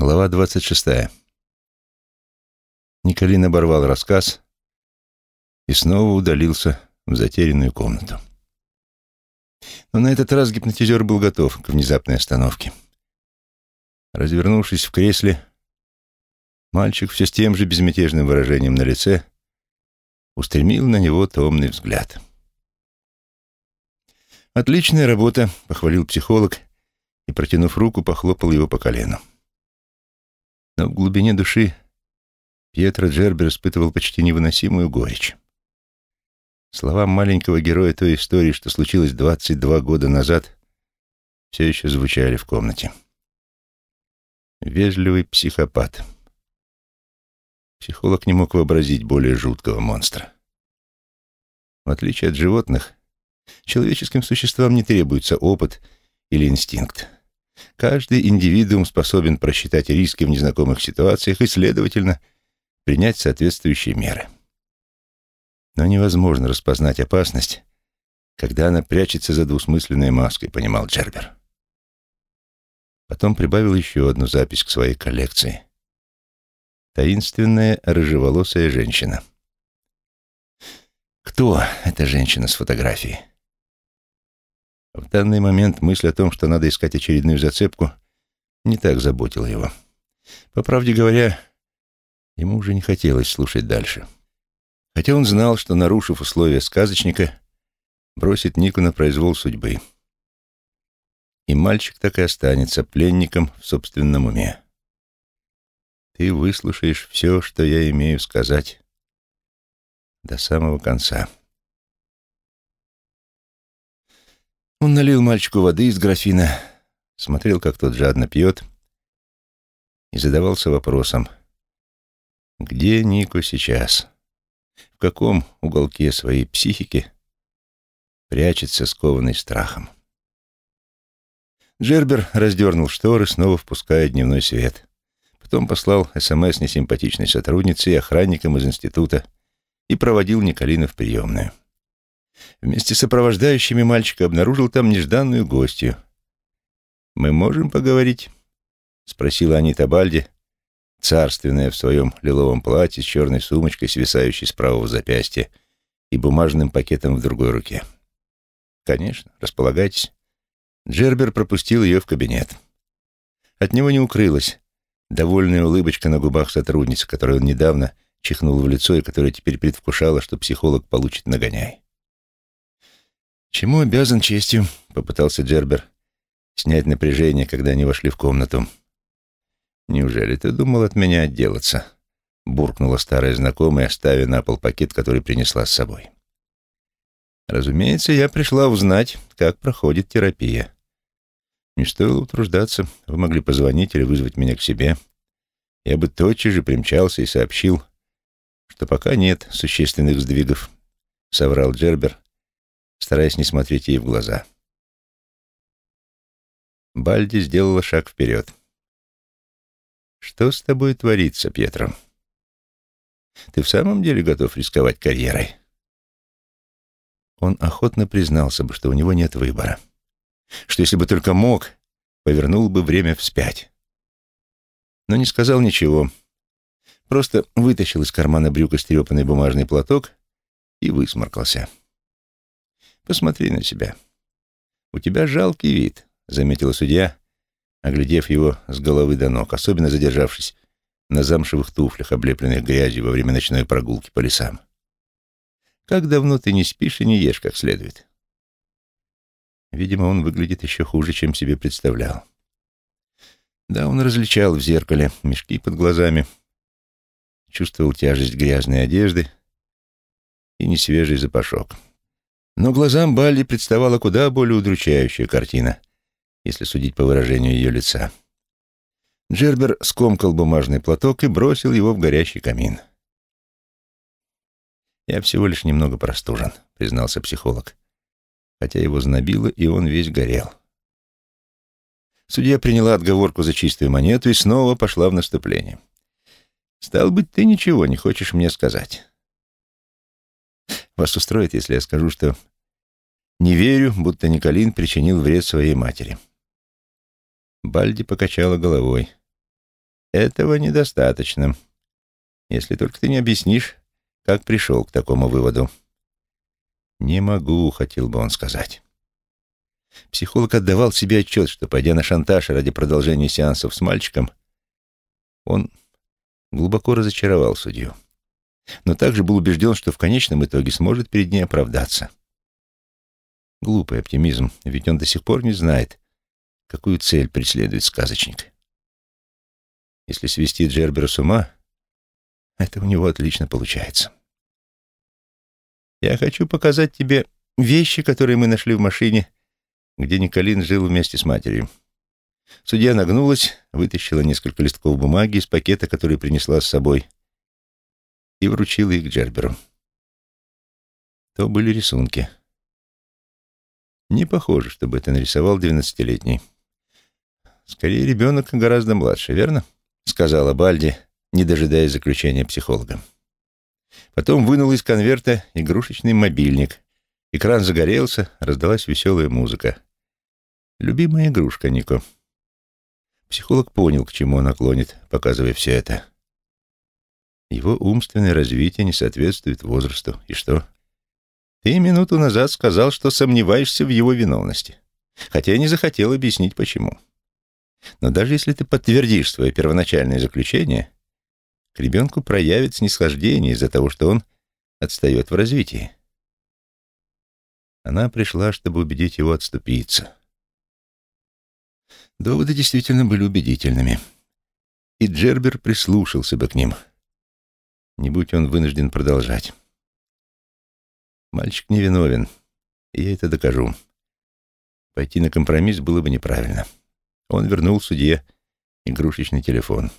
Глава двадцать шестая. Николин оборвал рассказ и снова удалился в затерянную комнату. Но на этот раз гипнотизер был готов к внезапной остановке. Развернувшись в кресле, мальчик все с тем же безмятежным выражением на лице устремил на него томный взгляд. «Отличная работа», — похвалил психолог и, протянув руку, похлопал его по колену. Но в глубине души Пьетро Джербер испытывал почти невыносимую горечь. Словам маленького героя той истории, что случилось 22 года назад, все еще звучали в комнате. Вежливый психопат. Психолог не мог вообразить более жуткого монстра. В отличие от животных, человеческим существам не требуется опыт или инстинкт. Каждый индивидуум способен просчитать риски в незнакомых ситуациях и, следовательно, принять соответствующие меры. Но невозможно распознать опасность, когда она прячется за двусмысленной маской, понимал Джербер. Потом прибавил еще одну запись к своей коллекции. Таинственная рыжеволосая женщина. Кто эта женщина с фотографией? В данный момент мысль о том, что надо искать очередную зацепку, не так заботила его. По правде говоря, ему уже не хотелось слушать дальше. Хотя он знал, что, нарушив условия сказочника, бросит Нику на произвол судьбы. И мальчик так и останется пленником в собственном уме. Ты выслушаешь все, что я имею сказать, до самого конца. Он налил мальчику воды из графина, смотрел, как тот жадно пьет, и задавался вопросом, где Нико сейчас, в каком уголке своей психики прячется скованный страхом. Джербер раздернул шторы, снова впуская дневной свет. Потом послал СМС несимпатичной сотруднице и охранникам из института и проводил Николина в приемную. Вместе с сопровождающими мальчика обнаружил там нежданную гостью. «Мы можем поговорить?» — спросила Анита Бальди, царственная в своем лиловом платье с черной сумочкой, свисающей с правого запястья, и бумажным пакетом в другой руке. «Конечно, располагайтесь». Джербер пропустил ее в кабинет. От него не укрылась довольная улыбочка на губах сотрудницы, которую он недавно чихнул в лицо и которая теперь предвкушала, что психолог получит нагоняй. «Чему обязан честью?» — попытался Джербер снять напряжение, когда они вошли в комнату. «Неужели ты думал от меня отделаться?» — буркнула старая знакомая, оставя на пол пакет, который принесла с собой. «Разумеется, я пришла узнать, как проходит терапия. Не стоило утруждаться, вы могли позвонить или вызвать меня к себе. Я бы тотчас же примчался и сообщил, что пока нет существенных сдвигов», — соврал Джербер, стараясь не смотреть ей в глаза. Бальди сделала шаг вперед. «Что с тобой творится, Пьетро? Ты в самом деле готов рисковать карьерой?» Он охотно признался бы, что у него нет выбора. Что если бы только мог, повернул бы время вспять. Но не сказал ничего. Просто вытащил из кармана брюка стрепанный бумажный платок и высморкался. Посмотри на себя. У тебя жалкий вид, заметила судья, оглядев его с головы до ног, особенно задержавшись на замшевых туфлях, облепленных грязью во время ночной прогулки по лесам. Как давно ты не спишь и не ешь как следует? Видимо, он выглядит еще хуже, чем себе представлял. Да, он различал в зеркале мешки под глазами, чувствовал тяжесть грязной одежды и несвежий запашок. Но глазам Балли представала куда более удручающая картина, если судить по выражению ее лица. Джербер скомкал бумажный платок и бросил его в горящий камин. «Я всего лишь немного простужен», — признался психолог, хотя его знобило, и он весь горел. Судья приняла отговорку за чистую монету и снова пошла в наступление. «Стал быть, ты ничего не хочешь мне сказать. Вас устроит, если я скажу, что не верю, будто Николин причинил вред своей матери. Бальди покачала головой. Этого недостаточно. Если только ты не объяснишь, как пришел к такому выводу. Не могу, хотел бы он сказать. Психолог отдавал себе отчет, что, пойдя на шантаж ради продолжения сеансов с мальчиком, он глубоко разочаровал судью. Но также был убежден, что в конечном итоге сможет перед ней оправдаться. Глупый оптимизм, ведь он до сих пор не знает, какую цель преследует сказочник. Если свести Джербера с ума, это у него отлично получается. Я хочу показать тебе вещи, которые мы нашли в машине, где Николин жил вместе с матерью. Судья нагнулась, вытащила несколько листков бумаги из пакета, который принесла с собой, и вручила их Джерберу. То были рисунки. Не похоже, чтобы это нарисовал двенадцатилетний. Скорее, ребенок гораздо младше, верно? Сказала Бальди, не дожидаясь заключения психолога. Потом вынул из конверта игрушечный мобильник. Экран загорелся, раздалась веселая музыка. Любимая игрушка Нико. Психолог понял, к чему он наклонит, показывая все это. Его умственное развитие не соответствует возрасту. И что? Ты минуту назад сказал, что сомневаешься в его виновности. Хотя я не захотел объяснить, почему. Но даже если ты подтвердишь свое первоначальное заключение, к ребенку проявит снисхождение из-за того, что он отстает в развитии. Она пришла, чтобы убедить его отступиться. Доводы действительно были убедительными, и Джербер прислушался бы к ним. Не будь он вынужден продолжать. Мальчик невиновен, и я это докажу. Пойти на компромисс было бы неправильно. Он вернул судье игрушечный телефон.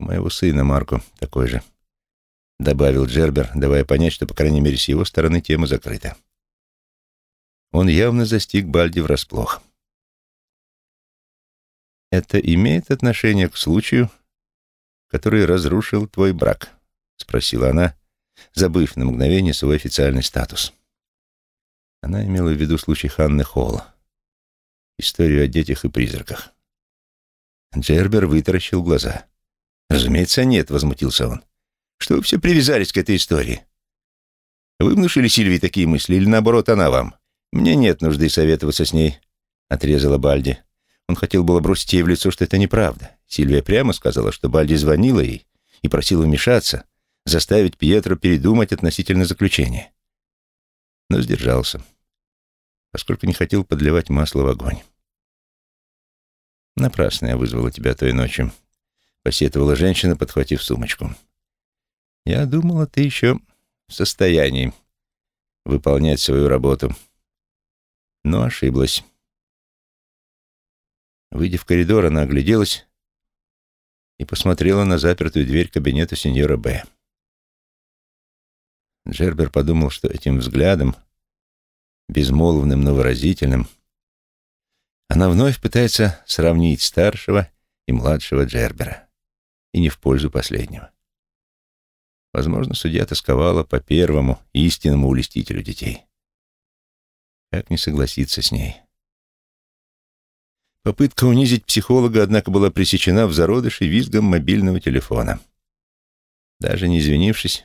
У моего сына Марко такой же, добавил Джербер, давая понять, что, по крайней мере, с его стороны тема закрыта. Он явно застиг Бальди врасплох. «Это имеет отношение к случаю, который разрушил твой брак?» — спросила она, забыв на мгновение свой официальный статус. Она имела в виду случай Ханны Холла, историю о детях и призраках. Джербер вытаращил глаза. «Разумеется, нет», — возмутился он. «Что вы все привязались к этой истории? Вы внушили Сильвии такие мысли, или наоборот, она вам? Мне нет нужды советоваться с ней», — отрезала Бальди. Он хотел было бросить ей в лицо, что это неправда. Сильвия прямо сказала, что Бальди звонила ей и просила вмешаться, заставить Пьетро передумать относительно заключения. Но сдержался, поскольку не хотел подливать масло в огонь. «Напрасно я вызвала тебя той ночью», — посетовала женщина, подхватив сумочку. «Я думала, ты еще в состоянии выполнять свою работу, но ошиблась». Выйдя в коридор, она огляделась и посмотрела на запертую дверь кабинета сеньора Б. Джербер подумал, что этим взглядом, безмолвным, но выразительным, она вновь пытается сравнить старшего и младшего Джербера, и не в пользу последнего. Возможно, судья тосковала по первому истинному улестителю детей. Как не согласиться с ней? Попытка унизить психолога, однако, была пресечена в зародыше визгом мобильного телефона. Даже не извинившись,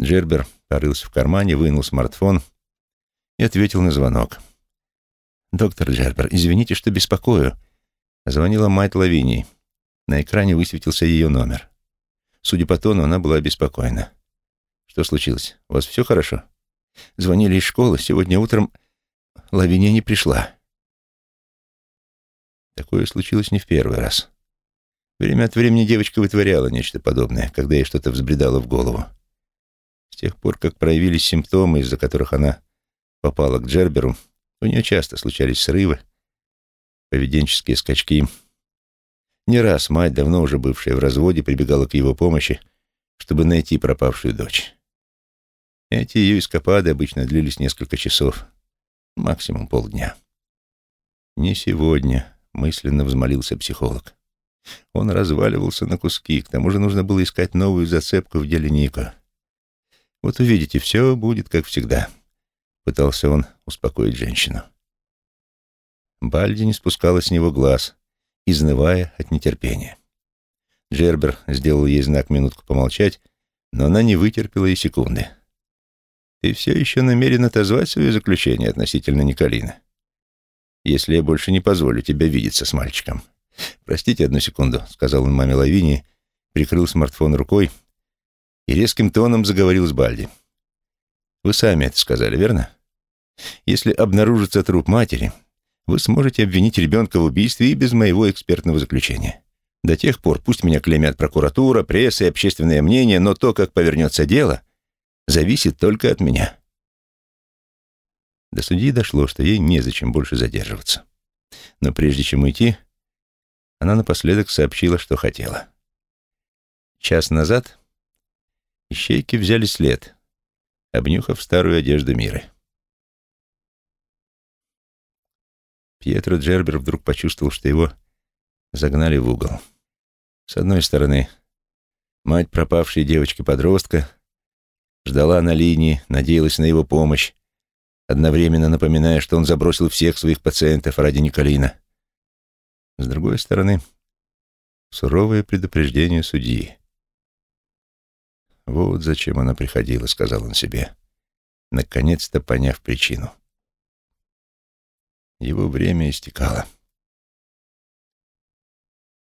Джербер порылся в кармане, вынул смартфон и ответил на звонок. «Доктор Джербер, извините, что беспокою». Звонила мать Лавинии. На экране высветился ее номер. Судя по тону, она была обеспокоена. «Что случилось? У вас все хорошо?» «Звонили из школы. Сегодня утром Лавиния не пришла». Такое случилось не в первый раз. Время от времени девочка вытворяла нечто подобное, когда ей что-то взбредало в голову. С тех пор, как проявились симптомы, из-за которых она попала к Джерберу, у нее часто случались срывы, поведенческие скачки. Не раз мать, давно уже бывшая в разводе, прибегала к его помощи, чтобы найти пропавшую дочь. Эти ее эскапады обычно длились несколько часов, максимум полдня. Не сегодня мысленно взмолился психолог. Он разваливался на куски, к тому же нужно было искать новую зацепку в деле Ника. «Вот увидите, все будет как всегда», — пытался он успокоить женщину. Бальди не спускала с него глаз, изнывая от нетерпения. Джербер сделал ей знак минутку помолчать, но она не вытерпела и секунды. «Ты все еще намерен отозвать свое заключение относительно Николина, если я больше не позволю тебе видеться с мальчиком». «Простите одну секунду», — сказал он маме Лавинии, прикрыл смартфон рукой и резким тоном заговорил с Бальди. «Вы сами это сказали, верно? Если обнаружится труп матери, вы сможете обвинить ребенка в убийстве и без моего экспертного заключения. До тех пор пусть меня клеймят прокуратура, пресса и общественное мнение, но то, как повернется дело, зависит только от меня». До судьи дошло, что ей незачем больше задерживаться. Но прежде чем уйти, она напоследок сообщила, что хотела. Час назад ищейки взяли след, обнюхав старую одежду Миры. Пьетро Джербер вдруг почувствовал, что его загнали в угол. С одной стороны, мать пропавшей девочки-подростка ждала на линии, надеялась на его помощь, одновременно напоминая, что он забросил всех своих пациентов ради Николина. С другой стороны, суровое предупреждение судьи. «Вот зачем она приходила», — сказал он себе, наконец-то поняв причину. Его время истекало.